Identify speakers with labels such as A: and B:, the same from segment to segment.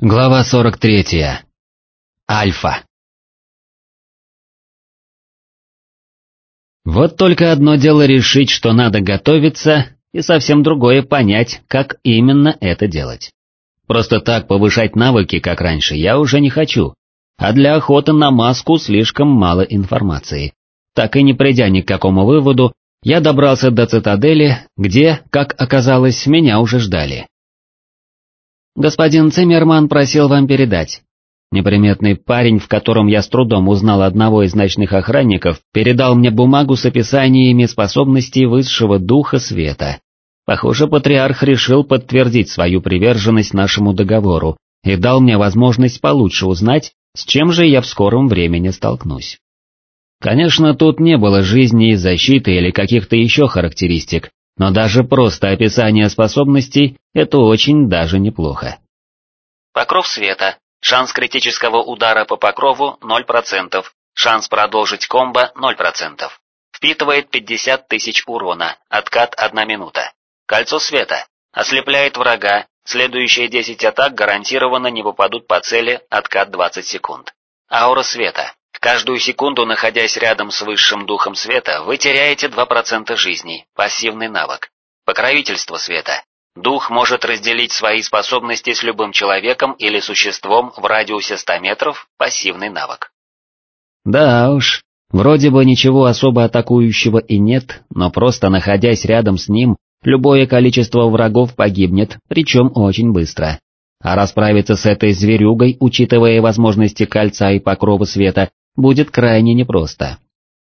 A: Глава 43. Альфа. Вот только одно дело решить, что надо готовиться, и совсем другое понять, как именно это делать. Просто так повышать навыки, как раньше, я уже не хочу, а для охоты на маску слишком мало информации. Так и не придя ни к какому выводу, я добрался до цитадели, где, как оказалось, меня уже ждали. «Господин Циммерман просил вам передать». Неприметный парень, в котором я с трудом узнал одного из ночных охранников, передал мне бумагу с описаниями способностей высшего духа света. Похоже, патриарх решил подтвердить свою приверженность нашему договору и дал мне возможность получше узнать, с чем же я в скором времени столкнусь. Конечно, тут не было жизни, защиты или каких-то еще характеристик, но даже просто описание способностей — это очень даже неплохо.
B: Покров света. Шанс критического удара по покрову 0%, шанс продолжить комбо 0%. Впитывает 50 тысяч урона, откат 1 минута. Кольцо света. Ослепляет врага, следующие 10 атак гарантированно не попадут по цели, откат 20 секунд. Аура света. Каждую секунду, находясь рядом с высшим духом света, вы теряете 2% жизни, пассивный навык. Покровительство света. Дух может разделить свои способности с любым человеком или существом в радиусе 100 метров, пассивный навык.
A: Да уж, вроде бы ничего особо атакующего и нет, но просто находясь рядом с ним, любое количество врагов погибнет, причем очень быстро. А расправиться с этой зверюгой, учитывая возможности кольца и покрова света, будет крайне непросто.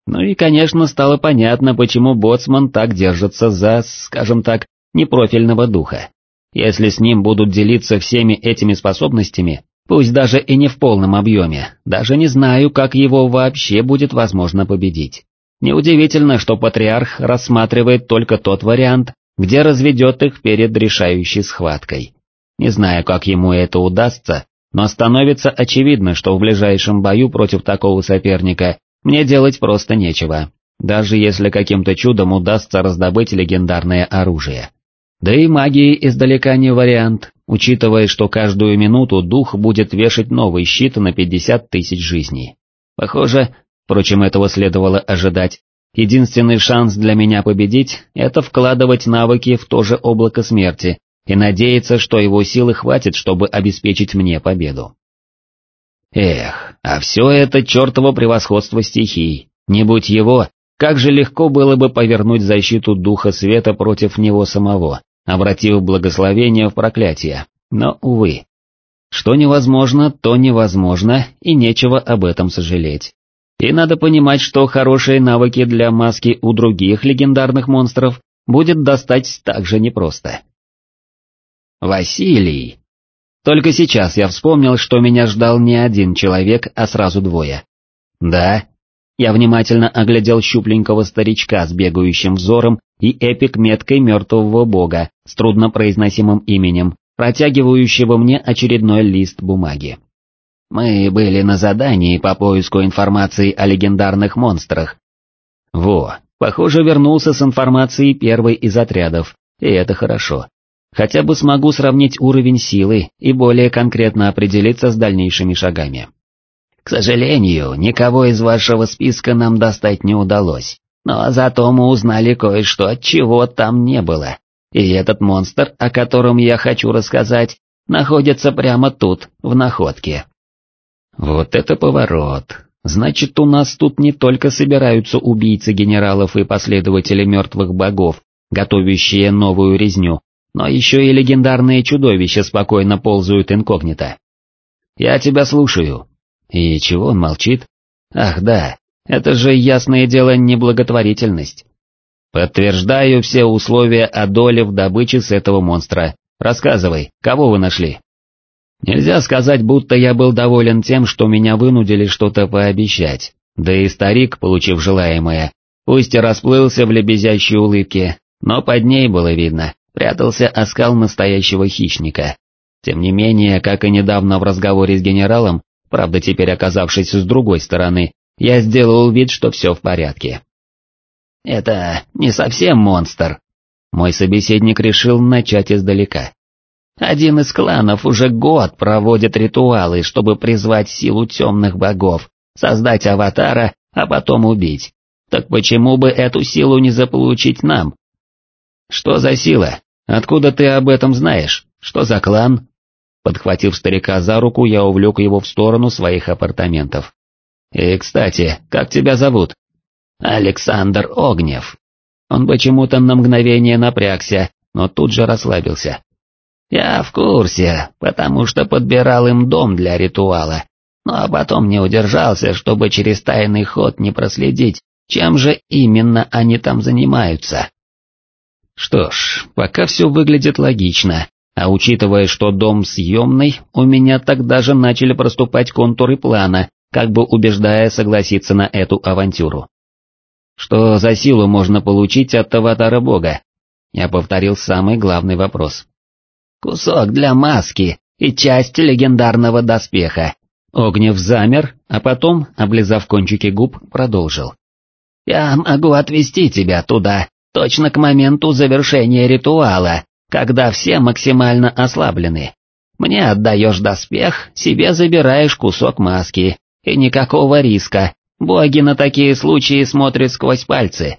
A: Ну и, конечно, стало понятно, почему Боцман так держится за, скажем так, непрофильного духа. Если с ним будут делиться всеми этими способностями, пусть даже и не в полном объеме, даже не знаю, как его вообще будет возможно победить. Неудивительно, что патриарх рассматривает только тот вариант, где разведет их перед решающей схваткой. Не знаю, как ему это удастся, но становится очевидно, что в ближайшем бою против такого соперника мне делать просто нечего, даже если каким-то чудом удастся раздобыть легендарное оружие. Да и магии издалека не вариант, учитывая, что каждую минуту дух будет вешать новый щит на 50 тысяч жизней. Похоже, впрочем, этого следовало ожидать, единственный шанс для меня победить — это вкладывать навыки в то же облако смерти, и надеяться, что его силы хватит, чтобы обеспечить мне победу. Эх, а все это чертово превосходство стихий, не будь его, как же легко было бы повернуть защиту Духа Света против него самого, обратив благословение в проклятие, но, увы. Что невозможно, то невозможно, и нечего об этом сожалеть. И надо понимать, что хорошие навыки для маски у других легендарных монстров будет достать так же непросто. Василий. Только сейчас я вспомнил, что меня ждал не один человек, а сразу двое. Да, я внимательно оглядел щупленького старичка с бегающим взором и эпик меткой мертвого бога с труднопроизносимым именем, протягивающего мне очередной лист бумаги. Мы были на задании по поиску информации о легендарных монстрах. Во, похоже, вернулся с информацией первый из отрядов, и это хорошо. Хотя бы смогу сравнить уровень силы и более конкретно определиться с дальнейшими шагами. К сожалению, никого из вашего списка нам достать не удалось, но зато мы узнали кое-что, чего там не было. И этот монстр, о котором я хочу рассказать, находится прямо тут, в находке. Вот это поворот. Значит, у нас тут не только собираются убийцы генералов и последователи мертвых богов, готовящие новую резню, но еще и легендарные чудовища спокойно ползают инкогнито. «Я тебя слушаю». И чего он молчит? Ах да, это же ясное дело неблаготворительность. Подтверждаю все условия о доле в добыче с этого монстра. Рассказывай, кого вы нашли? Нельзя сказать, будто я был доволен тем, что меня вынудили что-то пообещать. Да и старик, получив желаемое, пусть и расплылся в лебезящей улыбке, но под ней было видно, прятался оскал настоящего хищника. Тем не менее, как и недавно в разговоре с генералом, правда теперь оказавшись с другой стороны, я сделал вид, что все в порядке. «Это не совсем монстр», мой собеседник решил начать издалека. Один из кланов уже год проводит ритуалы, чтобы призвать силу темных богов, создать аватара, а потом убить. Так почему бы эту силу не заполучить нам? Что за сила? Откуда ты об этом знаешь? Что за клан? Подхватив старика за руку, я увлек его в сторону своих апартаментов. И, кстати, как тебя зовут? Александр Огнев. Он почему-то на мгновение напрягся, но тут же расслабился. Я в курсе, потому что подбирал им дом для ритуала, ну а потом не удержался, чтобы через тайный ход не проследить, чем же именно они там занимаются. Что ж, пока все выглядит логично, а учитывая, что дом съемный, у меня тогда же начали проступать контуры плана, как бы убеждая согласиться на эту авантюру. Что за силу можно получить от аватара бога? Я повторил самый главный вопрос. Кусок для маски и часть легендарного доспеха. Огнев замер, а потом, облизав кончики губ, продолжил. «Я могу отвезти тебя туда, точно к моменту завершения ритуала, когда все максимально ослаблены. Мне отдаешь доспех, себе забираешь кусок маски, и никакого риска, боги на такие случаи смотрят сквозь пальцы».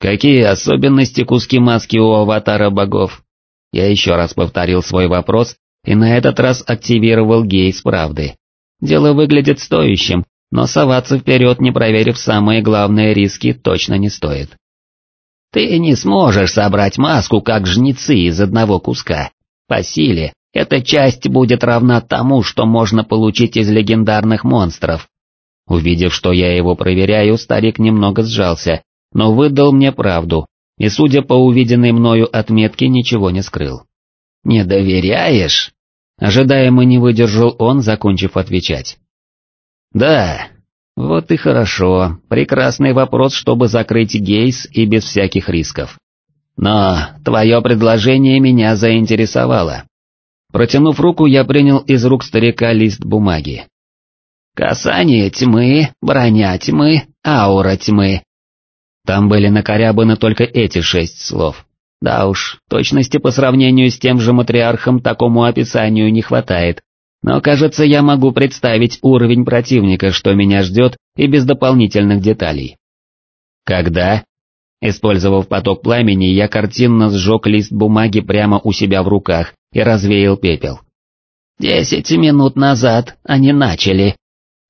A: «Какие особенности куски маски у аватара богов?» Я еще раз повторил свой вопрос и на этот раз активировал гейс правды. Дело выглядит стоящим, но соваться вперед, не проверив самые главные риски, точно не стоит. Ты не сможешь собрать маску, как жнецы из одного куска. По силе, эта часть будет равна тому, что можно получить из легендарных монстров. Увидев, что я его проверяю, старик немного сжался, но выдал мне правду, и, судя по увиденной мною отметке, ничего не скрыл. «Не доверяешь?» Ожидаемо не выдержал он, закончив отвечать. «Да, вот и хорошо, прекрасный вопрос, чтобы закрыть гейс и без всяких рисков. Но твое предложение меня заинтересовало». Протянув руку, я принял из рук старика лист бумаги. «Касание тьмы, броня тьмы, аура тьмы, там были накорябаны только эти шесть слов. Да уж, точности по сравнению с тем же матриархом такому описанию не хватает, но кажется я могу представить уровень противника, что меня ждет, и без дополнительных деталей. Когда? Использовав поток пламени, я картинно сжег лист бумаги прямо у себя в руках и развеял пепел. «Десять минут назад они начали».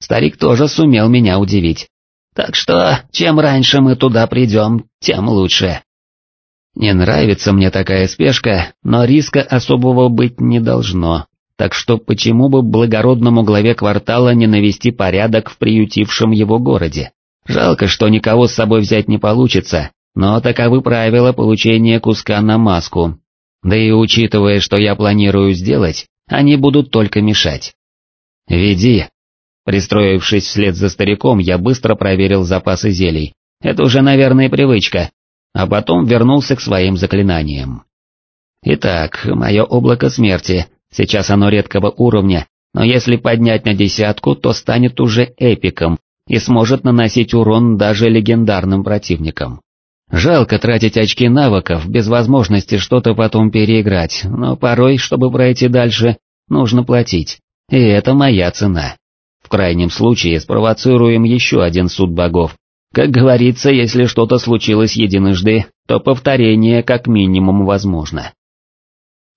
A: Старик тоже сумел меня удивить. Так что, чем раньше мы туда придем, тем лучше. Не нравится мне такая спешка, но риска особого быть не должно, так что почему бы благородному главе квартала не навести порядок в приютившем его городе? Жалко, что никого с собой взять не получится, но таковы правила получения куска на маску. Да и учитывая, что я планирую сделать, они будут только мешать. «Веди», Пристроившись вслед за стариком, я быстро проверил запасы зелий. Это уже, наверное, привычка. А потом вернулся к своим заклинаниям. Итак, мое облако смерти, сейчас оно редкого уровня, но если поднять на десятку, то станет уже эпиком и сможет наносить урон даже легендарным противникам. Жалко тратить очки навыков без возможности что-то потом переиграть, но порой, чтобы пройти дальше, нужно платить, и это моя цена. В крайнем случае спровоцируем еще один суд богов. Как говорится, если что-то случилось единожды, то повторение как минимум возможно.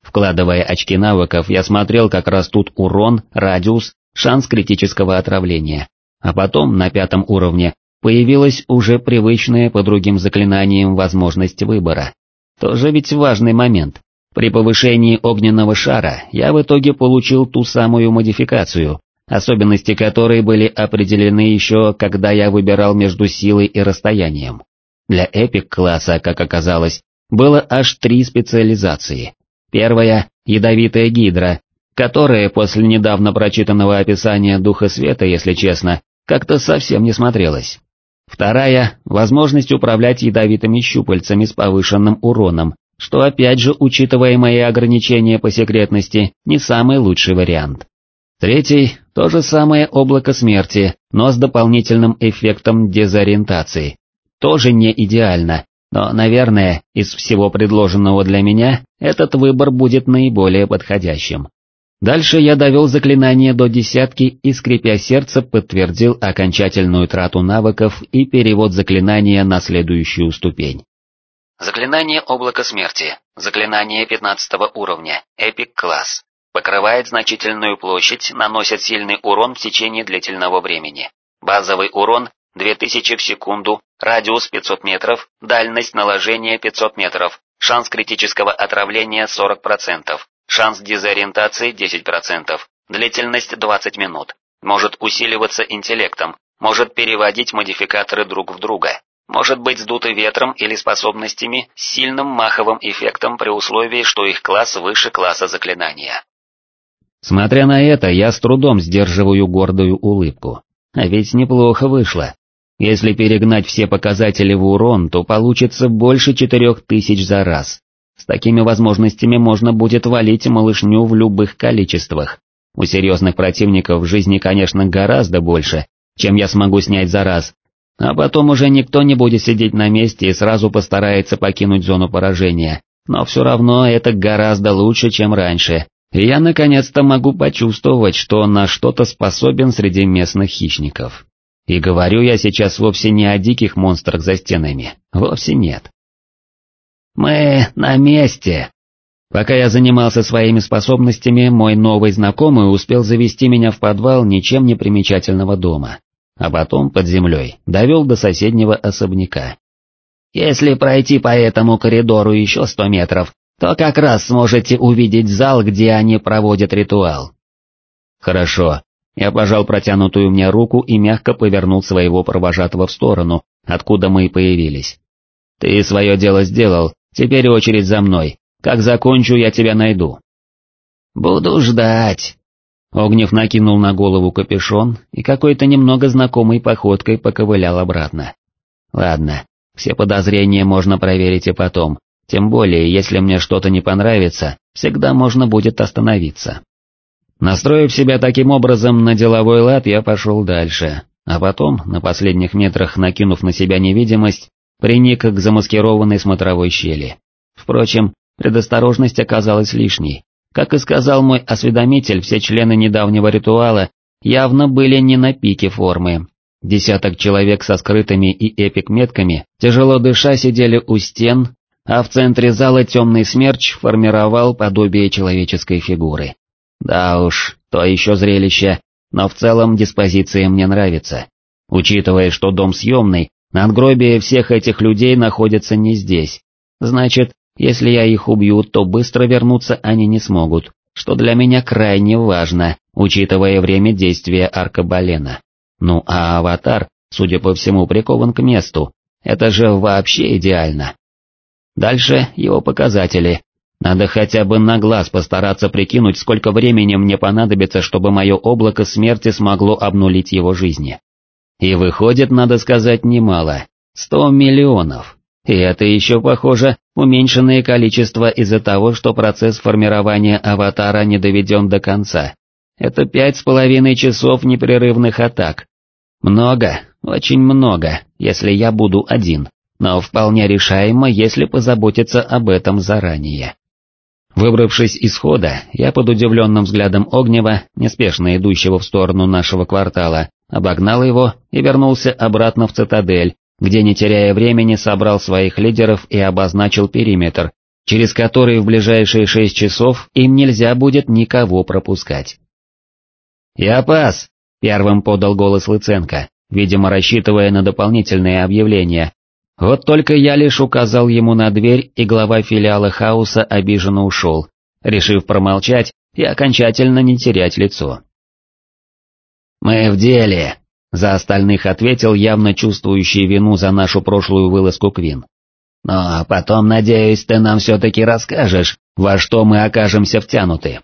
A: Вкладывая очки навыков, я смотрел, как растут урон, радиус, шанс критического отравления. А потом, на пятом уровне, появилась уже привычная по другим заклинаниям возможность выбора. Тоже ведь важный момент. При повышении огненного шара я в итоге получил ту самую модификацию, особенности которой были определены еще, когда я выбирал между силой и расстоянием. Для эпик-класса, как оказалось, было аж три специализации. Первая — ядовитая гидра, которая после недавно прочитанного описания Духа Света, если честно, как-то совсем не смотрелась. Вторая — возможность управлять ядовитыми щупальцами с повышенным уроном, что опять же, учитывая мои ограничения по секретности, не самый лучший вариант. Третий – то же самое облако смерти, но с дополнительным эффектом дезориентации. Тоже не идеально, Но, наверное, из всего предложенного для меня, этот выбор будет наиболее подходящим. Дальше я довел заклинание до десятки и, скрипя сердце, подтвердил окончательную трату навыков и перевод заклинания на следующую ступень.
B: Заклинание Облако Смерти. Заклинание 15 уровня. Эпик класс. Покрывает значительную площадь, наносит сильный урон в течение длительного времени. Базовый урон 2000 в секунду, радиус 500 метров, дальность наложения 500 метров, шанс критического отравления 40%, шанс дезориентации 10%, длительность 20 минут, может усиливаться интеллектом, может переводить модификаторы друг в друга, может быть сдуты ветром или способностями с сильным маховым эффектом при условии, что их класс выше класса заклинания.
A: Смотря на это, я с трудом сдерживаю гордую улыбку. А ведь неплохо вышло. Если перегнать все показатели в урон, то получится больше четырех тысяч за раз. С такими возможностями можно будет валить малышню в любых количествах. У серьезных противников жизни, конечно, гораздо больше, чем я смогу снять за раз, а потом уже никто не будет сидеть на месте и сразу постарается покинуть зону поражения, но все равно это гораздо лучше, чем раньше, и я наконец-то могу почувствовать, что на что-то способен среди местных хищников. И говорю я сейчас вовсе не о диких монстрах за стенами, вовсе нет. «Мы на месте!» Пока я занимался своими способностями, мой новый знакомый успел завести меня в подвал ничем не примечательного дома а потом под землей довел до соседнего особняка. «Если пройти по этому коридору еще сто метров, то как раз сможете увидеть зал, где они проводят ритуал». «Хорошо». Я пожал протянутую мне руку и мягко повернул своего провожатого в сторону, откуда мы и появились. «Ты свое дело сделал, теперь очередь за мной. Как закончу, я тебя найду». «Буду ждать», Огнев накинул на голову капюшон и какой-то немного знакомой походкой поковылял обратно. Ладно, все подозрения можно проверить и потом, тем более, если мне что-то не понравится, всегда можно будет остановиться. Настроив себя таким образом на деловой лад, я пошел дальше, а потом, на последних метрах накинув на себя невидимость, приник к замаскированной смотровой щели. Впрочем, предосторожность оказалась лишней, как и сказал мой осведомитель, все члены недавнего ритуала явно были не на пике формы. Десяток человек со скрытыми и эпик-метками, тяжело дыша, сидели у стен, а в центре зала темный смерч формировал подобие человеческой фигуры. Да уж, то еще зрелище, но в целом диспозиция мне нравится. Учитывая, что дом съемный, надгробие всех этих людей находится не здесь. Значит, если я их убью, то быстро вернуться они не смогут, что для меня крайне важно, учитывая время действия аркабалена. Ну а аватар, судя по всему, прикован к месту, это же вообще идеально. Дальше его показатели. Надо хотя бы на глаз постараться прикинуть, сколько времени мне понадобится, чтобы мое облако смерти смогло обнулить его жизни. И выходит, надо сказать, немало. Сто миллионов. И это еще, похоже, уменьшенное количество из-за того, что процесс формирования аватара не доведен до конца. Это пять с половиной часов непрерывных атак. Много, очень много, если я буду один, но вполне решаемо, если позаботиться об этом заранее. Выбравшись из хода, я под удивленным взглядом Огнева, неспешно идущего в сторону нашего квартала, обогнал его и вернулся обратно в цитадель, где не теряя времени собрал своих лидеров и обозначил периметр, через который в ближайшие шесть часов им нельзя будет никого пропускать. «Я пас!» — первым подал голос Лыценко, видимо рассчитывая на дополнительные объявления. Вот только я лишь указал ему на дверь, и глава филиала Хаоса обиженно ушел, решив промолчать и окончательно не терять лицо. «Мы в деле!» За остальных ответил явно чувствующий вину за нашу прошлую вылазку Квин. Но потом, надеюсь, ты нам все-таки расскажешь, во что мы окажемся втянуты.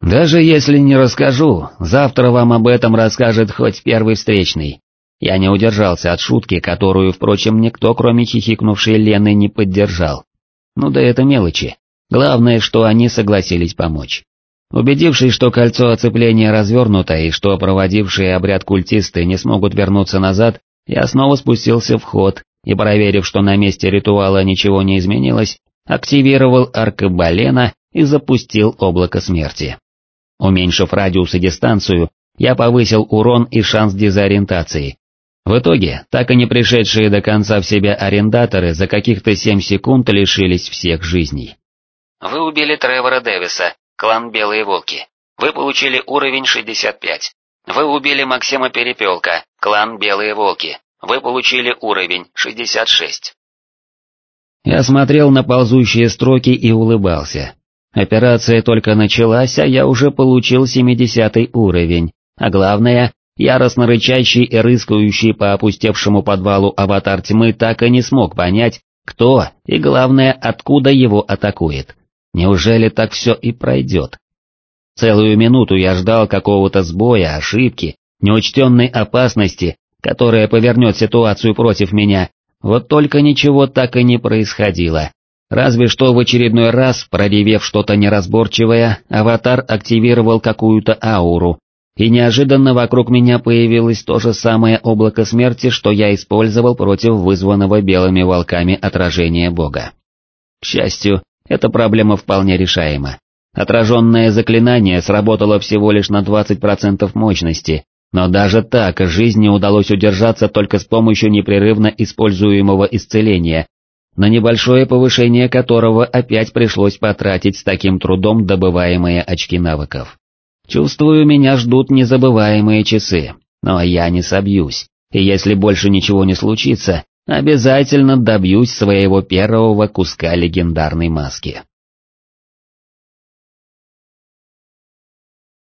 A: Даже если не расскажу, завтра вам об этом расскажет хоть первый встречный. Я не удержался от шутки, которую, впрочем, никто, кроме хихикнувшей Лены, не поддержал. Ну да это мелочи. Главное, что они согласились помочь. Убедившись, что кольцо оцепления развернуто и что проводившие обряд культисты не смогут вернуться назад, я снова спустился в ход и проверив, что на месте ритуала ничего не изменилось, активировал аркабалена и запустил облако смерти. Уменьшив радиус и дистанцию, я повысил урон и шанс дезориентации. В итоге, так и не пришедшие до конца в себя арендаторы за каких-то 7 секунд лишились всех жизней.
B: Вы убили Тревора Дэвиса, клан Белые Волки. Вы получили уровень 65. Вы убили Максима Перепелка, клан Белые Волки. Вы получили уровень 66.
A: Я смотрел на ползущие строки и улыбался. Операция только началась, а я уже получил 70 уровень, а главное, яростно рычащий и рыскающий по опустевшему подвалу аватар тьмы так и не смог понять, кто и главное, откуда его атакует. Неужели так все и пройдет? Целую минуту я ждал какого-то сбоя, ошибки, неучтенной опасности, которая повернет ситуацию против меня, вот только ничего так и не происходило. Разве что в очередной раз, проревев что-то неразборчивое, аватар активировал какую-то ауру, и неожиданно вокруг меня появилось то же самое облако смерти, что я использовал против вызванного белыми волками отражения бога. К счастью, эта проблема вполне решаема. Отраженное заклинание сработало всего лишь на 20% мощности, но даже так жизни удалось удержаться только с помощью непрерывно используемого исцеления, на небольшое повышение которого опять пришлось потратить с таким трудом добываемые очки навыков. Чувствую, меня ждут незабываемые часы, но я не собьюсь, и если больше ничего не случится, обязательно добьюсь своего первого куска легендарной маски.